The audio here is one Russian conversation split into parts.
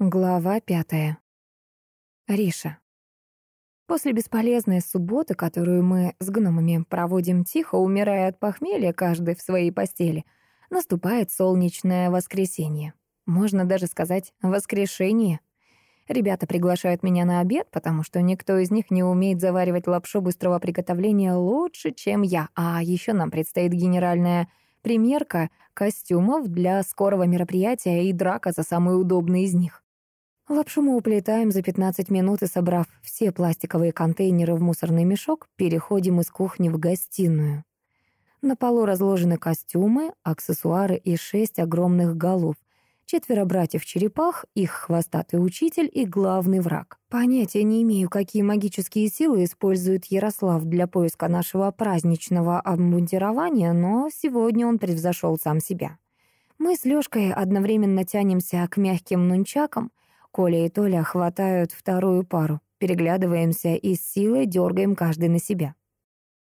Глава пятая. Риша. После бесполезной субботы, которую мы с гномами проводим тихо, умирая от похмелья, каждый в своей постели, наступает солнечное воскресенье. Можно даже сказать «воскрешение». Ребята приглашают меня на обед, потому что никто из них не умеет заваривать лапшу быстрого приготовления лучше, чем я. А еще нам предстоит генеральная примерка костюмов для скорого мероприятия и драка за самые удобные из них. Лапшу мы уплетаем за 15 минут и, собрав все пластиковые контейнеры в мусорный мешок, переходим из кухни в гостиную. На полу разложены костюмы, аксессуары и шесть огромных голов. Четверо братьев-черепах, их хвостатый учитель и главный враг. Понятия не имею, какие магические силы использует Ярослав для поиска нашего праздничного обмундирования, но сегодня он превзошел сам себя. Мы с Лёшкой одновременно тянемся к мягким нунчакам — Коля и Толя хватают вторую пару, переглядываемся и с силой дергаем каждый на себя.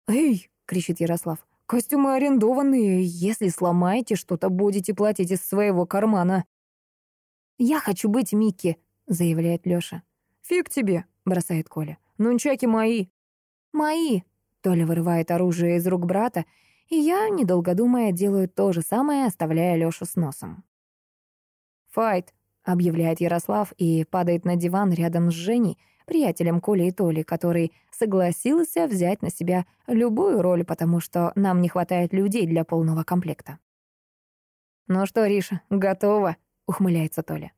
«Эй!» — кричит Ярослав. «Костюмы арендованные. Если сломаете что-то, будете платить из своего кармана». «Я хочу быть Микки», — заявляет Лёша. «Фиг тебе», — бросает Коля. «Нунчаки мои». «Мои», — Толя вырывает оружие из рук брата, и я, недолго думая, делаю то же самое, оставляя Лёшу с носом. «Файт», объявляет Ярослав и падает на диван рядом с Женей, приятелем Коли и Толи, который согласился взять на себя любую роль, потому что нам не хватает людей для полного комплекта. «Ну что, Риша, готова?» — ухмыляется Толя.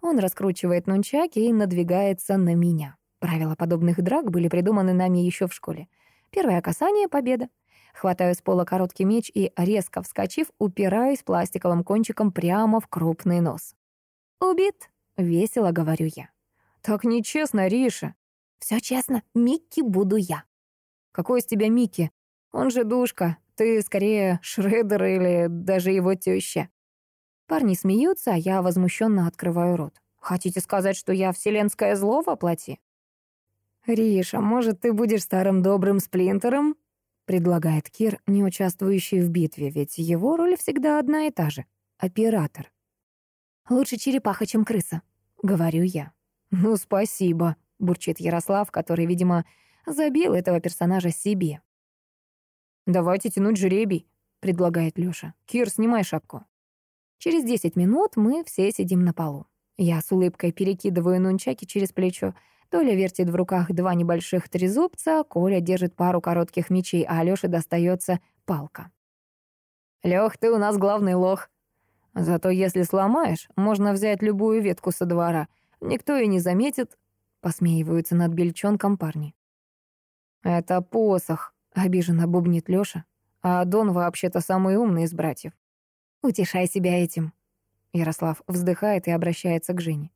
Он раскручивает нунчаки и надвигается на меня. Правила подобных драк были придуманы нами еще в школе. Первое касание — победа. Хватаю с пола короткий меч и, резко вскочив, упираюсь пластиковым кончиком прямо в крупный нос. «Убит», — весело говорю я. «Так нечестно, Риша». «Все честно, Микки буду я». «Какой из тебя Микки? Он же душка. Ты скорее Шредер или даже его теща». Парни смеются, а я возмущенно открываю рот. «Хотите сказать, что я вселенское зло воплоти?» «Риша, может, ты будешь старым добрым сплинтером?» — предлагает Кир, не участвующий в битве, ведь его роль всегда одна и та же — оператор. Лучше черепаха, чем крыса», — говорю я. «Ну, спасибо», — бурчит Ярослав, который, видимо, забил этого персонажа себе. «Давайте тянуть жребий», — предлагает Лёша. «Кир, снимай шапку». Через десять минут мы все сидим на полу. Я с улыбкой перекидываю нунчаки через плечо. Толя вертит в руках два небольших трезубца, Коля держит пару коротких мечей, а Алёше достается палка. «Лёх, ты у нас главный лох», Зато если сломаешь, можно взять любую ветку со двора. Никто и не заметит, посмеиваются над бельчонком парни. Это посох, обиженно бубнит Лёша. А Дон вообще-то самый умный из братьев. Утешай себя этим. Ярослав вздыхает и обращается к Жене.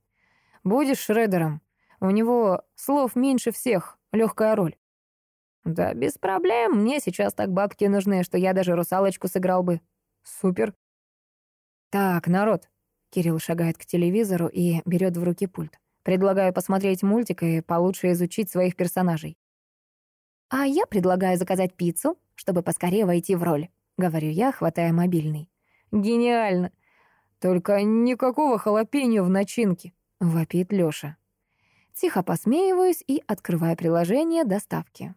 Будешь шредером. У него слов меньше всех, легкая роль. Да без проблем, мне сейчас так бабки нужны, что я даже русалочку сыграл бы. Супер. «Так, народ!» Кирилл шагает к телевизору и берет в руки пульт. «Предлагаю посмотреть мультик и получше изучить своих персонажей». «А я предлагаю заказать пиццу, чтобы поскорее войти в роль», — говорю я, хватая мобильный. «Гениально! Только никакого халапеньо в начинке», — вопит Лёша. Тихо посмеиваюсь и открываю приложение доставки.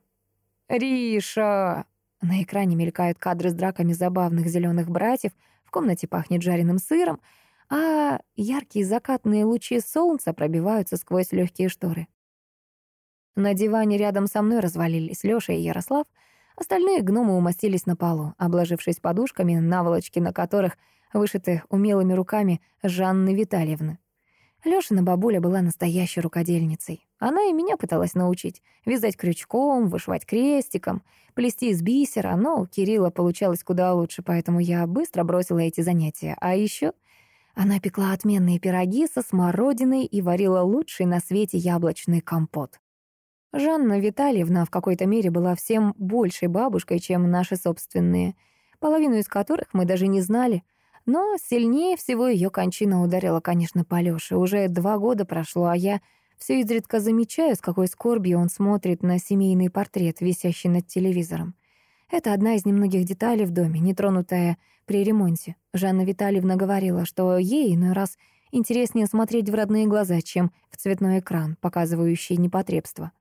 «Риша!» На экране мелькают кадры с драками забавных зеленых братьев — в комнате пахнет жареным сыром, а яркие закатные лучи солнца пробиваются сквозь легкие шторы. На диване рядом со мной развалились Лёша и Ярослав, остальные гномы умостились на полу, обложившись подушками, наволочки на которых вышиты умелыми руками Жанны Витальевны. Лёшина бабуля была настоящей рукодельницей. Она и меня пыталась научить. Вязать крючком, вышивать крестиком, плести из бисера, но у Кирилла получалось куда лучше, поэтому я быстро бросила эти занятия. А еще она пекла отменные пироги со смородиной и варила лучший на свете яблочный компот. Жанна Витальевна в какой-то мере была всем большей бабушкой, чем наши собственные, половину из которых мы даже не знали — но сильнее всего ее кончина ударила, конечно, по Лёше. Уже два года прошло, а я все изредка замечаю, с какой скорбью он смотрит на семейный портрет, висящий над телевизором. Это одна из немногих деталей в доме, нетронутая при ремонте. Жанна Витальевна говорила, что ей иной раз Интереснее смотреть в родные глаза, чем в цветной экран, показывающий непотребство.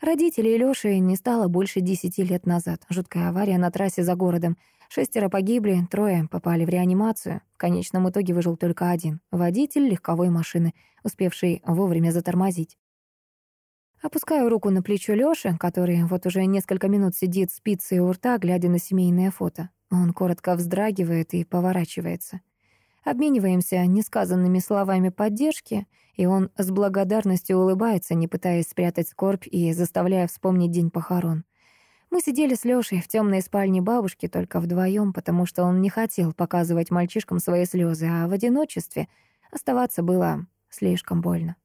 Родителей Лёши не стало больше десяти лет назад. Жуткая авария на трассе за городом. Шестеро погибли, трое попали в реанимацию. В конечном итоге выжил только один — водитель легковой машины, успевший вовремя затормозить. Опускаю руку на плечо Лёши, который вот уже несколько минут сидит с пиццей у рта, глядя на семейное фото. Он коротко вздрагивает и поворачивается. Обмениваемся несказанными словами поддержки, и он с благодарностью улыбается, не пытаясь спрятать скорбь и заставляя вспомнить день похорон. Мы сидели с Лёшей в темной спальне бабушки только вдвоем, потому что он не хотел показывать мальчишкам свои слезы, а в одиночестве оставаться было слишком больно.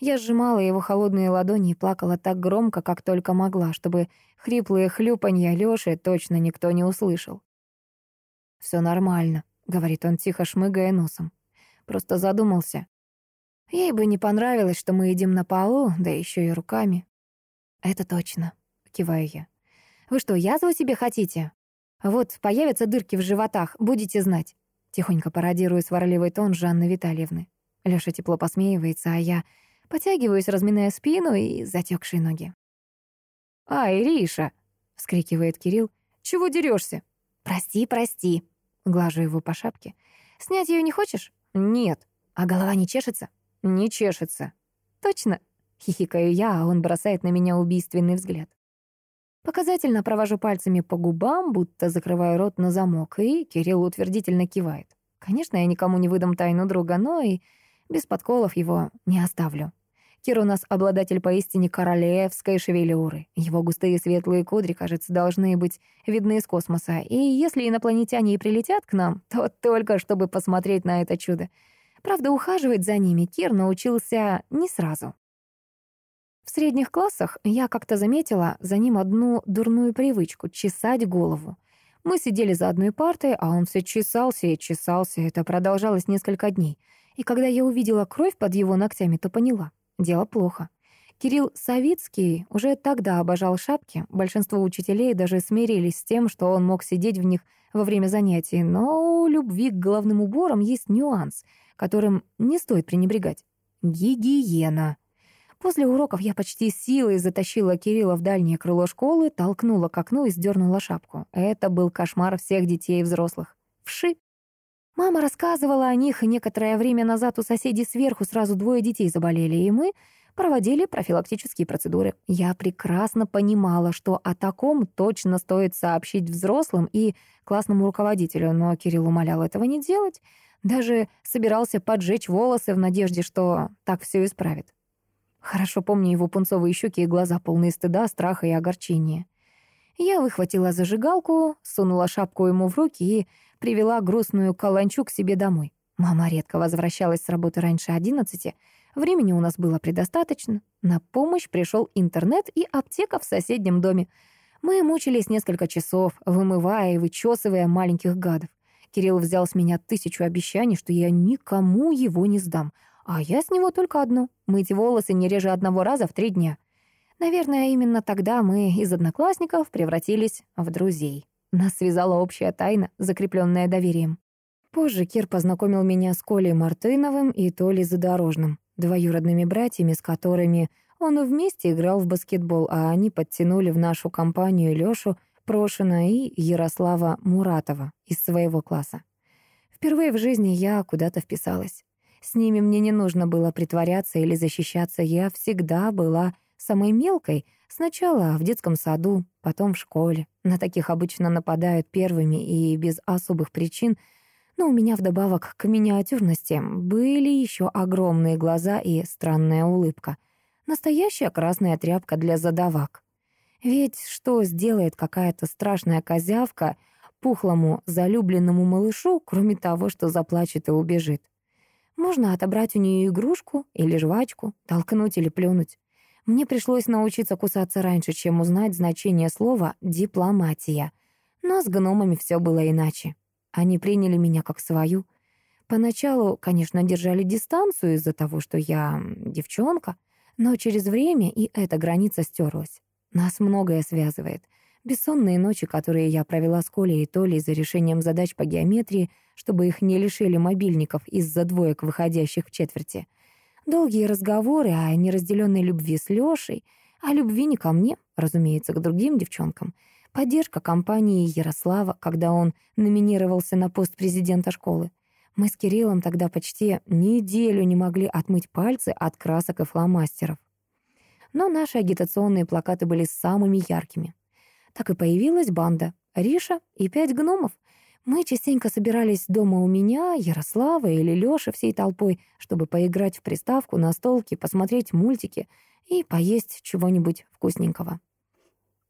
Я сжимала его холодные ладони и плакала так громко, как только могла, чтобы хриплые хлюпанья Лёши точно никто не услышал. Все нормально», — говорит он, тихо шмыгая носом. Просто задумался. Ей бы не понравилось, что мы едим на полу, да еще и руками. «Это точно», — киваю я. «Вы что, язву себе хотите? Вот, появятся дырки в животах, будете знать». Тихонько пародирую сварливый тон Жанны Витальевны. Лёша тепло посмеивается, а я потягиваюсь, разминая спину и затекшие ноги. «Ай, Риша!» — вскрикивает Кирилл. «Чего дерешься? «Прости, прости», — глажу его по шапке. «Снять ее не хочешь?» «Нет». «А голова не чешется?» «Не чешется». «Точно?» — хихикаю я, а он бросает на меня убийственный взгляд. Показательно провожу пальцами по губам, будто закрываю рот на замок, и Кирилл утвердительно кивает. Конечно, я никому не выдам тайну друга, но и без подколов его не оставлю. Кир у нас обладатель поистине королевской шевелюры. Его густые светлые кудри, кажется, должны быть видны из космоса. И если инопланетяне и прилетят к нам, то только чтобы посмотреть на это чудо. Правда, ухаживать за ними Кир научился не сразу. В средних классах я как-то заметила за ним одну дурную привычку — чесать голову. Мы сидели за одной партой, а он все чесался и чесался. Это продолжалось несколько дней. И когда я увидела кровь под его ногтями, то поняла. Дело плохо. Кирилл Савицкий уже тогда обожал шапки. Большинство учителей даже смирились с тем, что он мог сидеть в них во время занятий. Но у любви к головным уборам есть нюанс, которым не стоит пренебрегать. Гигиена. После уроков я почти силой затащила Кирилла в дальнее крыло школы, толкнула к окну и сдернула шапку. Это был кошмар всех детей и взрослых. Вши. Мама рассказывала о них, и некоторое время назад у соседей сверху сразу двое детей заболели, и мы проводили профилактические процедуры. Я прекрасно понимала, что о таком точно стоит сообщить взрослым и классному руководителю, но Кирилл умолял этого не делать, даже собирался поджечь волосы в надежде, что так все исправит. Хорошо помню его пунцовые щеки и глаза, полные стыда, страха и огорчения. Я выхватила зажигалку, сунула шапку ему в руки и привела грустную каланчу к себе домой. Мама редко возвращалась с работы раньше одиннадцати. Времени у нас было предостаточно. На помощь пришел интернет и аптека в соседнем доме. Мы мучились несколько часов, вымывая и вычесывая маленьких гадов. Кирилл взял с меня тысячу обещаний, что я никому его не сдам. А я с него только одно — мыть волосы не реже одного раза в три дня. Наверное, именно тогда мы из одноклассников превратились в друзей. Нас связала общая тайна, закрепленная доверием. Позже Кир познакомил меня с Колей Мартыновым и Толей Задорожным, двоюродными братьями, с которыми он вместе играл в баскетбол, а они подтянули в нашу компанию Лёшу Прошина и Ярослава Муратова из своего класса. Впервые в жизни я куда-то вписалась. С ними мне не нужно было притворяться или защищаться, я всегда была самой мелкой, сначала в детском саду, потом в школе. На таких обычно нападают первыми и без особых причин, но у меня вдобавок к миниатюрности были еще огромные глаза и странная улыбка. Настоящая красная тряпка для задавак. Ведь что сделает какая-то страшная козявка пухлому залюбленному малышу, кроме того, что заплачет и убежит? Можно отобрать у нее игрушку или жвачку, толкнуть или плюнуть. Мне пришлось научиться кусаться раньше, чем узнать значение слова «дипломатия». Но с гномами все было иначе. Они приняли меня как свою. Поначалу, конечно, держали дистанцию из-за того, что я девчонка, но через время и эта граница стерлась. Нас многое связывает. Бессонные ночи, которые я провела с Колей и Толей за решением задач по геометрии, чтобы их не лишили мобильников из-за двоек, выходящих в четверти. Долгие разговоры о неразделенной любви с Лёшей, о любви не ко мне, разумеется, к другим девчонкам. Поддержка компании Ярослава, когда он номинировался на пост президента школы. Мы с Кириллом тогда почти неделю не могли отмыть пальцы от красок и фломастеров. Но наши агитационные плакаты были самыми яркими. Так и появилась банда Риша и пять гномов. Мы частенько собирались дома у меня, Ярослава или Лёши всей толпой, чтобы поиграть в приставку, на столке, посмотреть мультики и поесть чего-нибудь вкусненького.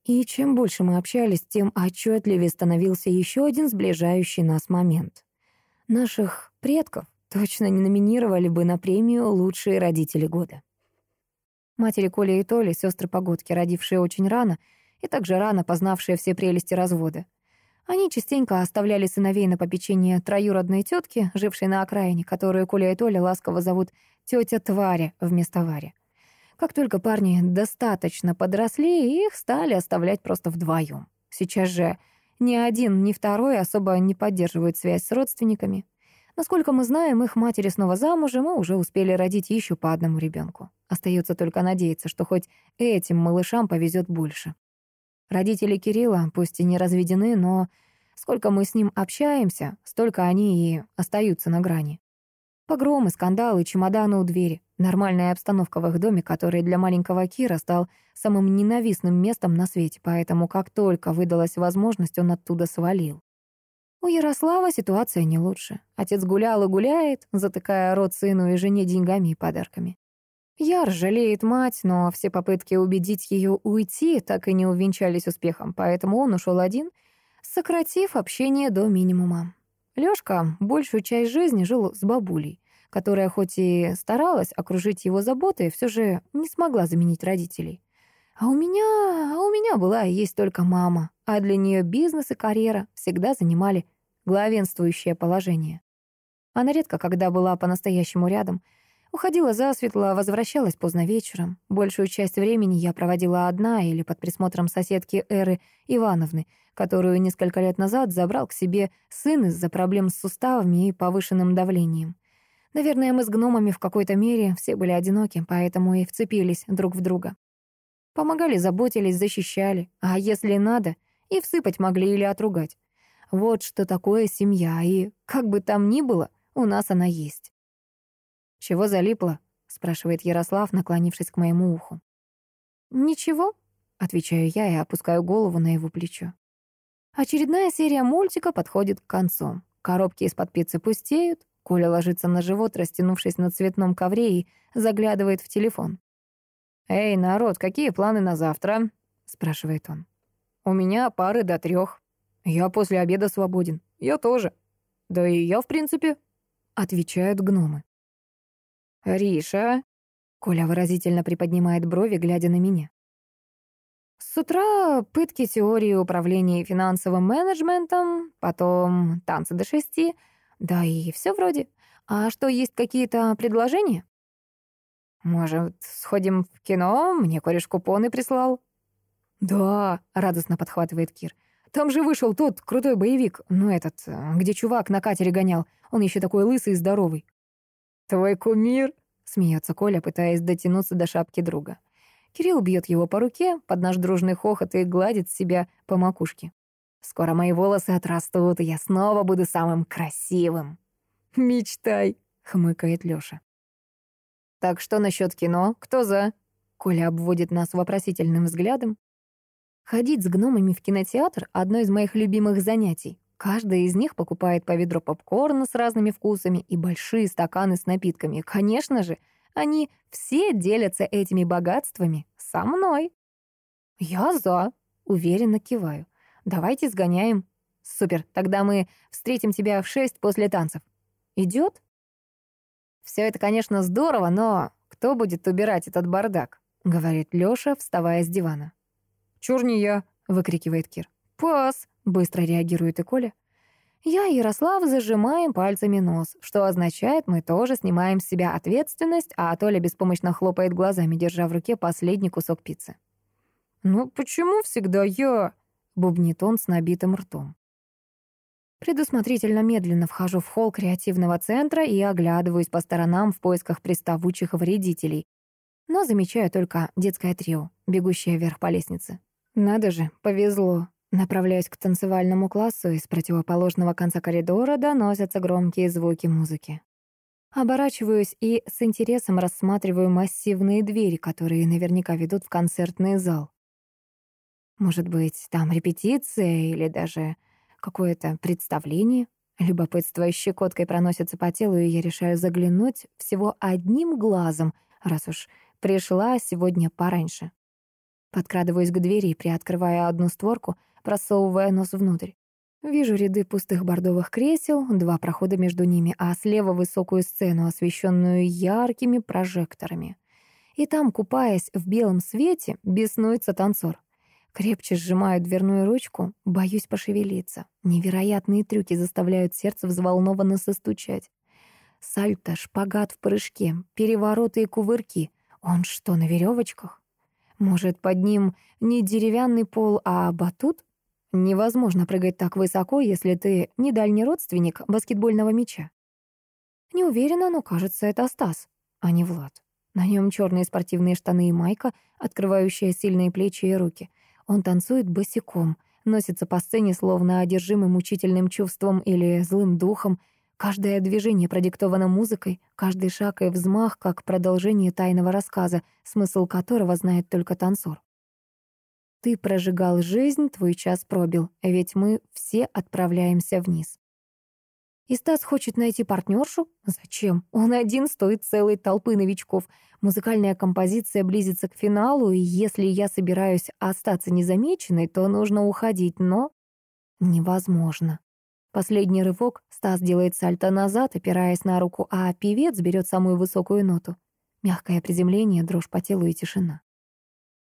И чем больше мы общались, тем отчетливее становился еще один сближающий нас момент. Наших предков точно не номинировали бы на премию «Лучшие родители года». Матери Коли и Толи, сестры Погодки, родившие очень рано и также рано познавшие все прелести развода. Они частенько оставляли сыновей на попечение троюродной тетки, жившей на окраине, которую Коля и Толя ласково зовут тетя Тваря вместо Вари. Как только парни достаточно подросли, их стали оставлять просто вдвоем. Сейчас же ни один, ни второй особо не поддерживают связь с родственниками. Насколько мы знаем, их матери снова замужем и уже успели родить еще по одному ребенку. Остается только надеяться, что хоть этим малышам повезет больше. Родители Кирилла, пусть и не разведены, но сколько мы с ним общаемся, столько они и остаются на грани. Погромы, скандалы, чемоданы у двери. Нормальная обстановка в их доме, который для маленького Кира стал самым ненавистным местом на свете, поэтому как только выдалась возможность, он оттуда свалил. У Ярослава ситуация не лучше. Отец гулял и гуляет, затыкая рот сыну и жене деньгами и подарками. Яр жалеет мать, но все попытки убедить ее уйти так и не увенчались успехом, поэтому он ушел один, сократив общение до минимума. Лёшка большую часть жизни жил с бабулей, которая хоть и старалась окружить его заботой, все же не смогла заменить родителей. А у меня, а у меня была и есть только мама, а для нее бизнес и карьера всегда занимали главенствующее положение. Она редко, когда была по-настоящему рядом, уходила засветло, возвращалась поздно вечером. Большую часть времени я проводила одна или под присмотром соседки Эры Ивановны, которую несколько лет назад забрал к себе сын из-за проблем с суставами и повышенным давлением. Наверное, мы с гномами в какой-то мере все были одиноки, поэтому и вцепились друг в друга. Помогали, заботились, защищали, а если надо, и всыпать могли или отругать. Вот что такое семья, и, как бы там ни было, у нас она есть. «Чего залипло?» — спрашивает Ярослав, наклонившись к моему уху. «Ничего», — отвечаю я и опускаю голову на его плечо. Очередная серия мультика подходит к концу. Коробки из-под пиццы пустеют. Коля ложится на живот, растянувшись на цветном ковре и заглядывает в телефон. «Эй, народ, какие планы на завтра?» — спрашивает он. «У меня пары до трех. Я после обеда свободен. Я тоже. Да и я, в принципе», — отвечают гномы. «Риша?» — Коля выразительно приподнимает брови, глядя на меня. С утра пытки теории управления финансовым менеджментом, потом танцы до шести, да и все вроде. А что, есть какие-то предложения? Может, сходим в кино? Мне кореш купоны прислал. Да, радостно подхватывает Кир. Там же вышел тот крутой боевик, ну этот, где чувак на катере гонял. Он еще такой лысый и здоровый. Твой кумир? Смеется Коля, пытаясь дотянуться до шапки друга. Кирилл бьет его по руке под наш дружный хохот и гладит себя по макушке. «Скоро мои волосы отрастут, и я снова буду самым красивым». «Мечтай», — хмыкает Лёша. «Так что насчет кино? Кто за?» Коля обводит нас вопросительным взглядом. Ходить с гномами в кинотеатр — одно из моих любимых занятий. Каждый из них покупает по ведро попкорна с разными вкусами и большие стаканы с напитками. Конечно же, они все делятся этими богатствами со мной. Я за, уверенно киваю. Давайте сгоняем. Супер, тогда мы встретим тебя в шесть после танцев. Идет? Все это, конечно, здорово, но кто будет убирать этот бардак? Говорит Лёша, вставая с дивана. Чур не я, выкрикивает Кир. Пас, быстро реагирует и Коля. Я и Ярослав зажимаем пальцами нос, что означает, мы тоже снимаем с себя ответственность, а Толя беспомощно хлопает глазами, держа в руке последний кусок пиццы. «Ну почему всегда я?» — бубнит он с набитым ртом. Предусмотрительно медленно вхожу в холл креативного центра и оглядываюсь по сторонам в поисках приставучих вредителей. Но замечаю только детское трио, бегущее вверх по лестнице. Надо же, повезло. Направляюсь к танцевальному классу, из противоположного конца коридора доносятся громкие звуки музыки. Оборачиваюсь и с интересом рассматриваю массивные двери, которые наверняка ведут в концертный зал. Может быть, там репетиция или даже какое-то представление? Любопытство щекоткой проносится по телу, и я решаю заглянуть всего одним глазом, раз уж пришла сегодня пораньше. Подкрадываюсь к двери и приоткрывая одну створку, просовывая нос внутрь. Вижу ряды пустых бордовых кресел, два прохода между ними, а слева высокую сцену, освещенную яркими прожекторами. И там, купаясь в белом свете, беснуется танцор. Крепче сжимаю дверную ручку, боюсь пошевелиться. Невероятные трюки заставляют сердце взволнованно состучать. Сальто, шпагат в прыжке, перевороты и кувырки. Он что, на веревочках? Может, под ним не деревянный пол, а батут? Невозможно прыгать так высоко, если ты не дальний родственник баскетбольного мяча. Не уверена, но кажется, это Стас, а не Влад. На нем черные спортивные штаны и майка, открывающая сильные плечи и руки. Он танцует босиком, носится по сцене, словно одержимый мучительным чувством или злым духом. Каждое движение продиктовано музыкой, каждый шаг и взмах, как продолжение тайного рассказа, смысл которого знает только танцор. Ты прожигал жизнь, твой час пробил, ведь мы все отправляемся вниз. И Стас хочет найти партнершу? Зачем? Он один стоит целой толпы новичков. Музыкальная композиция близится к финалу, и если я собираюсь остаться незамеченной, то нужно уходить, но невозможно. Последний рывок Стас делает сальто назад, опираясь на руку, а певец берет самую высокую ноту. Мягкое приземление, дрожь по телу и тишина.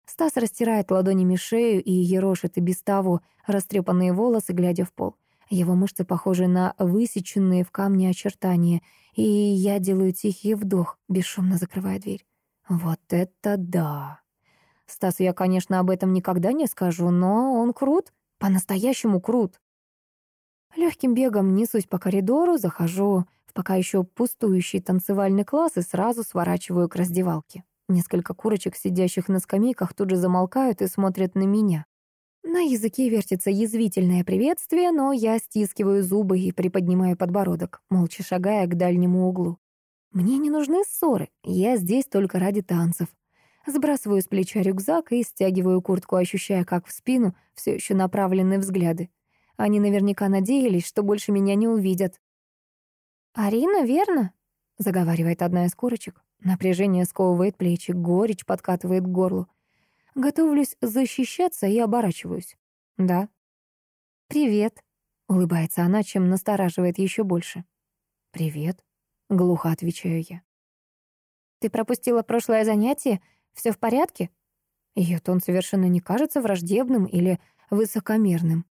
Стас растирает ладонями шею и ерошит и без того растрепанные волосы, глядя в пол. Его мышцы похожи на высеченные в камне очертания, и я делаю тихий вдох, бесшумно закрывая дверь. Вот это да! Стасу я, конечно, об этом никогда не скажу, но он крут, по-настоящему крут. Легким бегом несусь по коридору, захожу в пока еще пустующий танцевальный класс и сразу сворачиваю к раздевалке. Несколько курочек, сидящих на скамейках, тут же замолкают и смотрят на меня. На языке вертится язвительное приветствие, но я стискиваю зубы и приподнимаю подбородок, молча шагая к дальнему углу. Мне не нужны ссоры, я здесь только ради танцев. Сбрасываю с плеча рюкзак и стягиваю куртку, ощущая, как в спину все еще направлены взгляды. Они наверняка надеялись, что больше меня не увидят. «Арина, верно?» — заговаривает одна из курочек. Напряжение сковывает плечи, горечь подкатывает к горлу. Готовлюсь защищаться и оборачиваюсь. «Да». «Привет», — улыбается она, чем настораживает еще больше. «Привет», — глухо отвечаю я. «Ты пропустила прошлое занятие? Все в порядке?» Ее тон совершенно не кажется враждебным или высокомерным.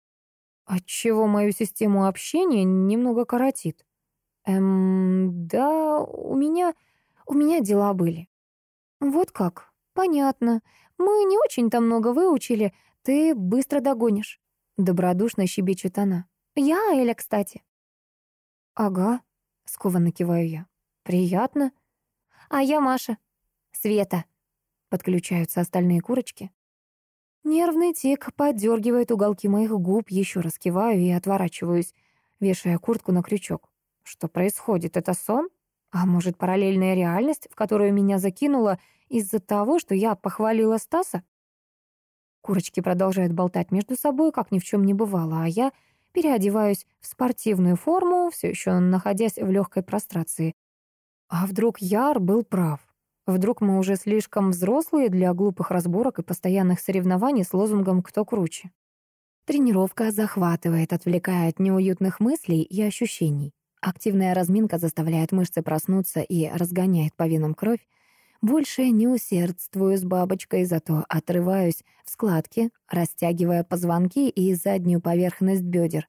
Отчего мою систему общения немного коротит. Эм, да, у меня... У меня дела были». «Вот как? Понятно. Мы не очень-то много выучили. Ты быстро догонишь». Добродушно щебечет она. «Я Эля, кстати». «Ага», — скованно киваю я. «Приятно». «А я Маша». «Света». Подключаются остальные курочки. Нервный тик поддергивает уголки моих губ, еще раз киваю и отворачиваюсь, вешая куртку на крючок. Что происходит? Это сон? А может, параллельная реальность, в которую меня закинуло из-за того, что я похвалила Стаса? Курочки продолжают болтать между собой, как ни в чем не бывало, а я переодеваюсь в спортивную форму, все еще находясь в легкой прострации. А вдруг Яр был прав? Вдруг мы уже слишком взрослые для глупых разборок и постоянных соревнований с лозунгом «кто круче»? Тренировка захватывает, отвлекая от неуютных мыслей и ощущений. Активная разминка заставляет мышцы проснуться и разгоняет по венам кровь. Больше не усердствую с бабочкой, зато отрываюсь в складке, растягивая позвонки и заднюю поверхность бедер.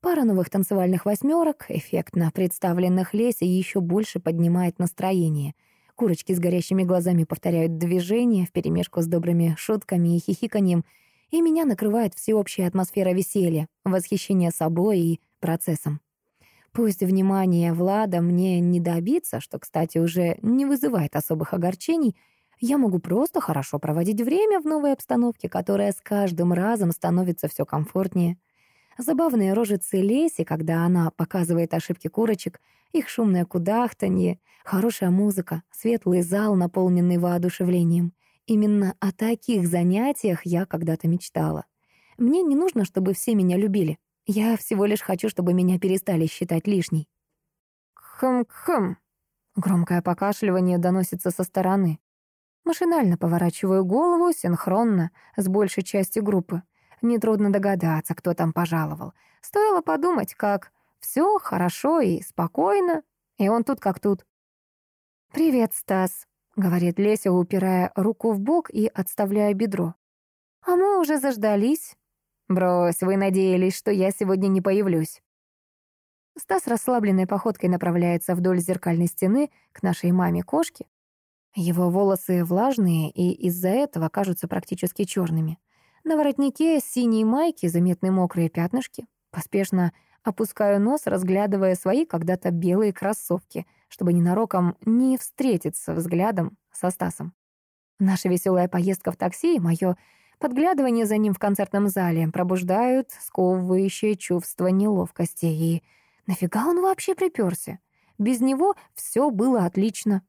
Пара новых танцевальных восьмерок, эффектно представленных лесе, еще больше поднимает настроение. Курочки с горящими глазами повторяют движения вперемешку с добрыми шутками и хихиканьем, и меня накрывает всеобщая атмосфера веселья, восхищения собой и процессом. Пусть внимание Влада мне не добиться, что, кстати, уже не вызывает особых огорчений, я могу просто хорошо проводить время в новой обстановке, которая с каждым разом становится все комфортнее. Забавные рожицы Леси, когда она показывает ошибки курочек, их шумное кудахтанье, хорошая музыка, светлый зал, наполненный воодушевлением. Именно о таких занятиях я когда-то мечтала. Мне не нужно, чтобы все меня любили. Я всего лишь хочу, чтобы меня перестали считать лишней. Хм-хм. Громкое покашливание доносится со стороны. Машинально поворачиваю голову синхронно с большей частью группы. Нетрудно догадаться, кто там пожаловал. Стоило подумать, как все хорошо и спокойно, и он тут как тут. «Привет, Стас», — говорит Леся, упирая руку в бок и отставляя бедро. «А мы уже заждались». «Брось, вы надеялись, что я сегодня не появлюсь». Стас расслабленной походкой направляется вдоль зеркальной стены к нашей маме-кошке. Его волосы влажные и из-за этого кажутся практически черными. На воротнике синей майки заметны мокрые пятнышки. Поспешно опускаю нос, разглядывая свои когда-то белые кроссовки, чтобы ненароком не встретиться взглядом со Стасом. Наша веселая поездка в такси и мое подглядывание за ним в концертном зале пробуждают сковывающее чувство неловкости. И нафига он вообще приперся? Без него все было отлично.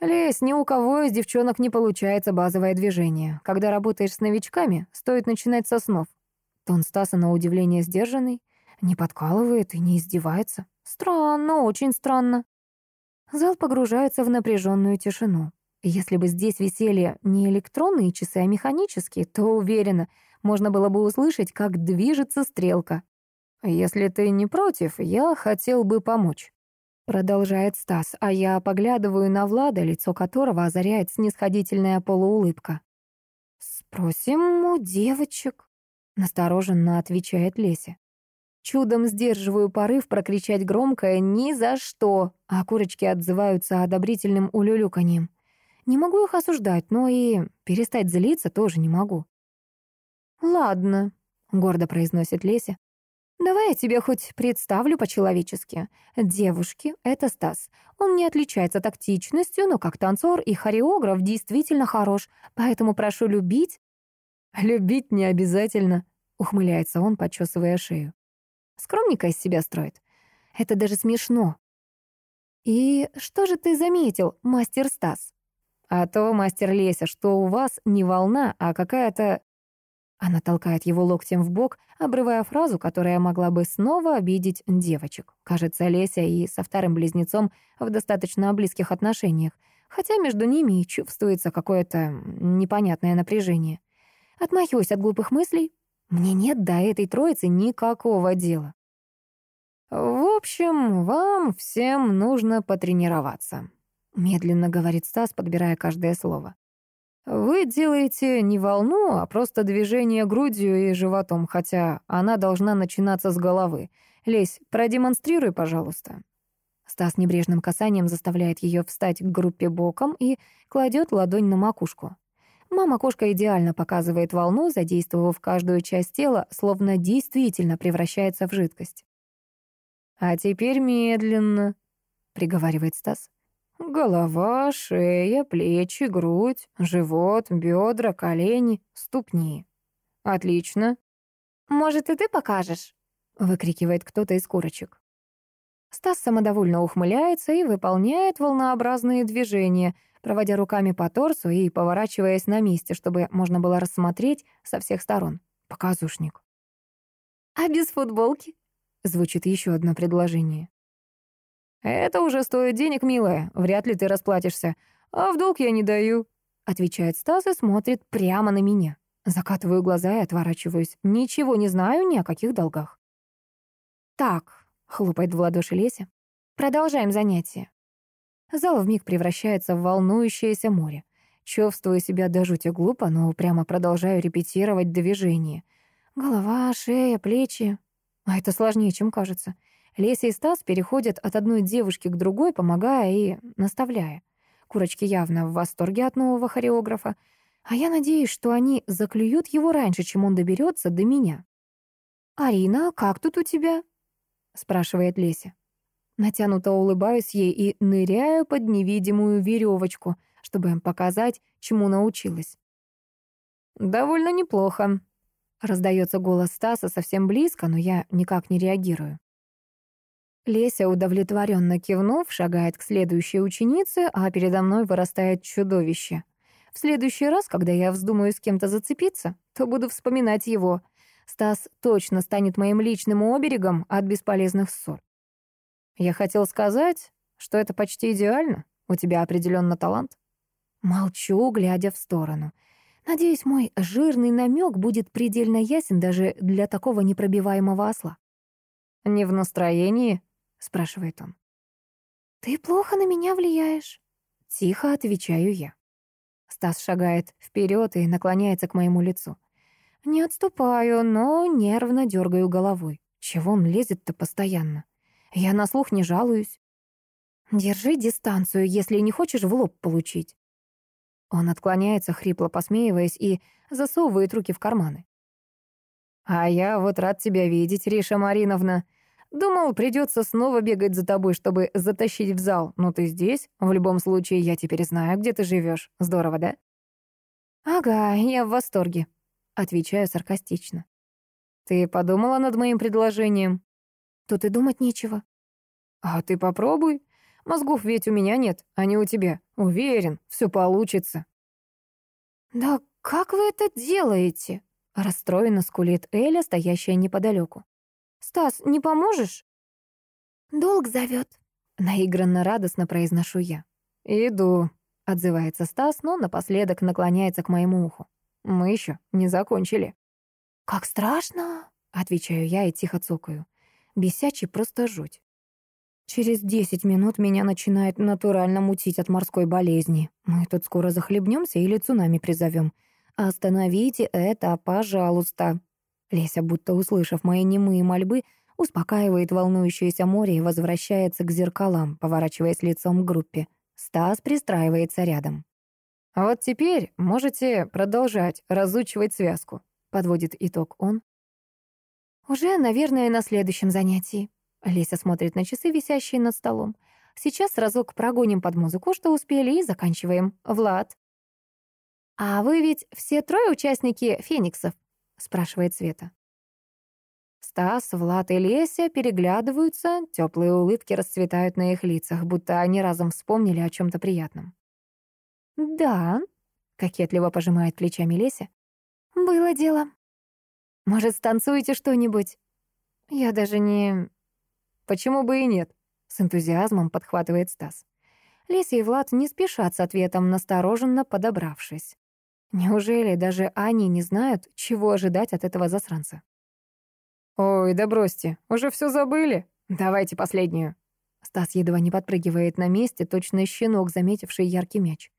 Лесь, ни у кого из девчонок не получается базовое движение. Когда работаешь с новичками, стоит начинать со снов. Тон Стаса на удивление сдержанный, не подкалывает и не издевается. Странно, очень странно. Зал погружается в напряженную тишину. Если бы здесь висели не электронные часы, а механические, то, уверена, можно было бы услышать, как движется стрелка. «Если ты не против, я хотел бы помочь». Продолжает Стас, а я поглядываю на Влада, лицо которого озаряет снисходительная полуулыбка. «Спросим у девочек», — настороженно отвечает Леся. Чудом сдерживаю порыв прокричать громкое «ни за что», а курочки отзываются одобрительным улюлюканьем. Не могу их осуждать, но и перестать злиться тоже не могу. «Ладно», — гордо произносит Леся. Давай я тебе хоть представлю по-человечески. Девушки — это Стас. Он не отличается тактичностью, но как танцор и хореограф действительно хорош, поэтому прошу любить». «Любить не обязательно», — ухмыляется он, почесывая шею. Скромненько из себя строит. Это даже смешно. «И что же ты заметил, мастер Стас?» «А то, мастер Леся, что у вас не волна, а какая-то она толкает его локтем в бок, обрывая фразу, которая могла бы снова обидеть девочек. Кажется, Леся и со вторым близнецом в достаточно близких отношениях, хотя между ними и чувствуется какое-то непонятное напряжение. Отмахиваюсь от глупых мыслей. Мне нет до этой троицы никакого дела. «В общем, вам всем нужно потренироваться», — медленно говорит Стас, подбирая каждое слово. Вы делаете не волну, а просто движение грудью и животом, хотя она должна начинаться с головы. Лесь, продемонстрируй, пожалуйста. Стас небрежным касанием заставляет ее встать к группе боком и кладет ладонь на макушку. Мама-кошка идеально показывает волну, задействовав каждую часть тела, словно действительно превращается в жидкость. «А теперь медленно», — приговаривает Стас. Голова, шея, плечи, грудь, живот, бедра, колени, ступни. Отлично. Может, и ты покажешь? Выкрикивает кто-то из курочек. Стас самодовольно ухмыляется и выполняет волнообразные движения, проводя руками по торсу и поворачиваясь на месте, чтобы можно было рассмотреть со всех сторон. Показушник. «А без футболки?» — звучит еще одно предложение. «Это уже стоит денег, милая, вряд ли ты расплатишься. А в долг я не даю», — отвечает Стас и смотрит прямо на меня. Закатываю глаза и отворачиваюсь. Ничего не знаю ни о каких долгах. «Так», — хлопает в ладоши Леся, — «продолжаем занятие». Зал вмиг превращается в волнующееся море. Чувствую себя до жути глупо, но прямо продолжаю репетировать движение. Голова, шея, плечи. А это сложнее, чем кажется. Леся и Стас переходят от одной девушки к другой, помогая и наставляя. Курочки явно в восторге от нового хореографа. А я надеюсь, что они заклюют его раньше, чем он доберется до меня. «Арина, как тут у тебя?» — спрашивает Леся. Натянуто улыбаюсь ей и ныряю под невидимую веревочку, чтобы им показать, чему научилась. «Довольно неплохо», — раздается голос Стаса совсем близко, но я никак не реагирую. Леся, удовлетворенно кивнув, шагает к следующей ученице, а передо мной вырастает чудовище. В следующий раз, когда я вздумаю с кем-то зацепиться, то буду вспоминать его. Стас точно станет моим личным оберегом от бесполезных ссор. Я хотел сказать, что это почти идеально. У тебя определенно талант. Молчу, глядя в сторону. Надеюсь, мой жирный намек будет предельно ясен даже для такого непробиваемого осла. Не в настроении, спрашивает он. «Ты плохо на меня влияешь», — тихо отвечаю я. Стас шагает вперед и наклоняется к моему лицу. Не отступаю, но нервно дергаю головой. Чего он лезет-то постоянно? Я на слух не жалуюсь. Держи дистанцию, если не хочешь в лоб получить. Он отклоняется, хрипло посмеиваясь, и засовывает руки в карманы. «А я вот рад тебя видеть, Риша Мариновна. Думал, придется снова бегать за тобой, чтобы затащить в зал. Но ты здесь. В любом случае, я теперь знаю, где ты живешь. Здорово, да? Ага, я в восторге. Отвечаю саркастично. Ты подумала над моим предложением? Тут и думать нечего. А ты попробуй. Мозгов ведь у меня нет, а не у тебя. Уверен, все получится. Да как вы это делаете? Расстроенно скулит Эля, стоящая неподалеку. «Стас, не поможешь?» «Долг зовет», — наигранно радостно произношу я. «Иду», — отзывается Стас, но напоследок наклоняется к моему уху. «Мы еще не закончили». «Как страшно», — отвечаю я и тихо цокаю. Бесячий просто жуть. Через десять минут меня начинает натурально мутить от морской болезни. Мы тут скоро захлебнемся или цунами призовем. Остановите это, пожалуйста. Леся, будто услышав мои немые мольбы, успокаивает волнующееся море и возвращается к зеркалам, поворачиваясь лицом к группе. Стас пристраивается рядом. «А вот теперь можете продолжать разучивать связку», — подводит итог он. «Уже, наверное, на следующем занятии». Леся смотрит на часы, висящие над столом. «Сейчас разок прогоним под музыку, что успели, и заканчиваем. Влад». «А вы ведь все трое участники «Фениксов»?» Спрашивает Света. Стас, Влад и Леся переглядываются, теплые улыбки расцветают на их лицах, будто они разом вспомнили о чем то приятном. «Да», — кокетливо пожимает плечами Леся, — «было дело. Может, станцуете что-нибудь?» «Я даже не...» «Почему бы и нет?» — с энтузиазмом подхватывает Стас. Леся и Влад не спешат с ответом, настороженно подобравшись. Неужели даже они не знают, чего ожидать от этого засранца? «Ой, да бросьте, уже все забыли? Давайте последнюю». Стас едва не подпрыгивает на месте, точно щенок, заметивший яркий мяч.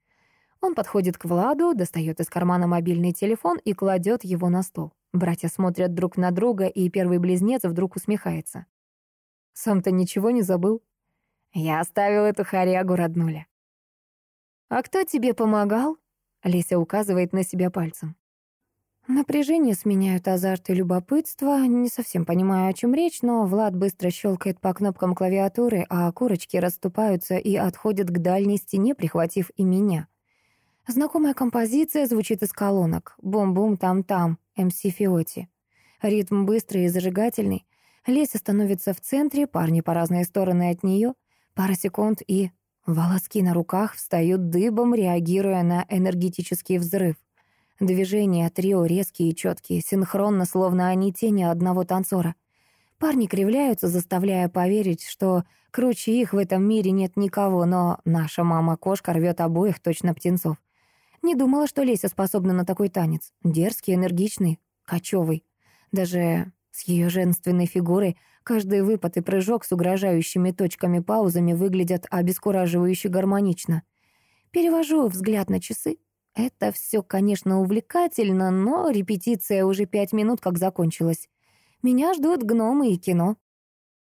Он подходит к Владу, достает из кармана мобильный телефон и кладет его на стол. Братья смотрят друг на друга, и первый близнец вдруг усмехается. «Сам-то ничего не забыл?» «Я оставил эту хорягу, роднуля». «А кто тебе помогал?» Леся указывает на себя пальцем. Напряжение сменяют азарт и любопытство. Не совсем понимаю, о чем речь, но Влад быстро щелкает по кнопкам клавиатуры, а курочки расступаются и отходят к дальней стене, прихватив и меня. Знакомая композиция звучит из колонок. Бум-бум, там-там, МС Фиоти. Ритм быстрый и зажигательный. Леся становится в центре, парни по разные стороны от нее. Пара секунд и Волоски на руках встают дыбом, реагируя на энергетический взрыв. Движения трио резкие и четкие, синхронно, словно они тени одного танцора. Парни кривляются, заставляя поверить, что круче их в этом мире нет никого, но наша мама-кошка рвет обоих точно птенцов. Не думала, что Леся способна на такой танец. Дерзкий, энергичный, кочевый. Даже с ее женственной фигурой каждый выпад и прыжок с угрожающими точками-паузами выглядят обескураживающе гармонично. Перевожу взгляд на часы. Это все, конечно, увлекательно, но репетиция уже пять минут как закончилась. Меня ждут гномы и кино.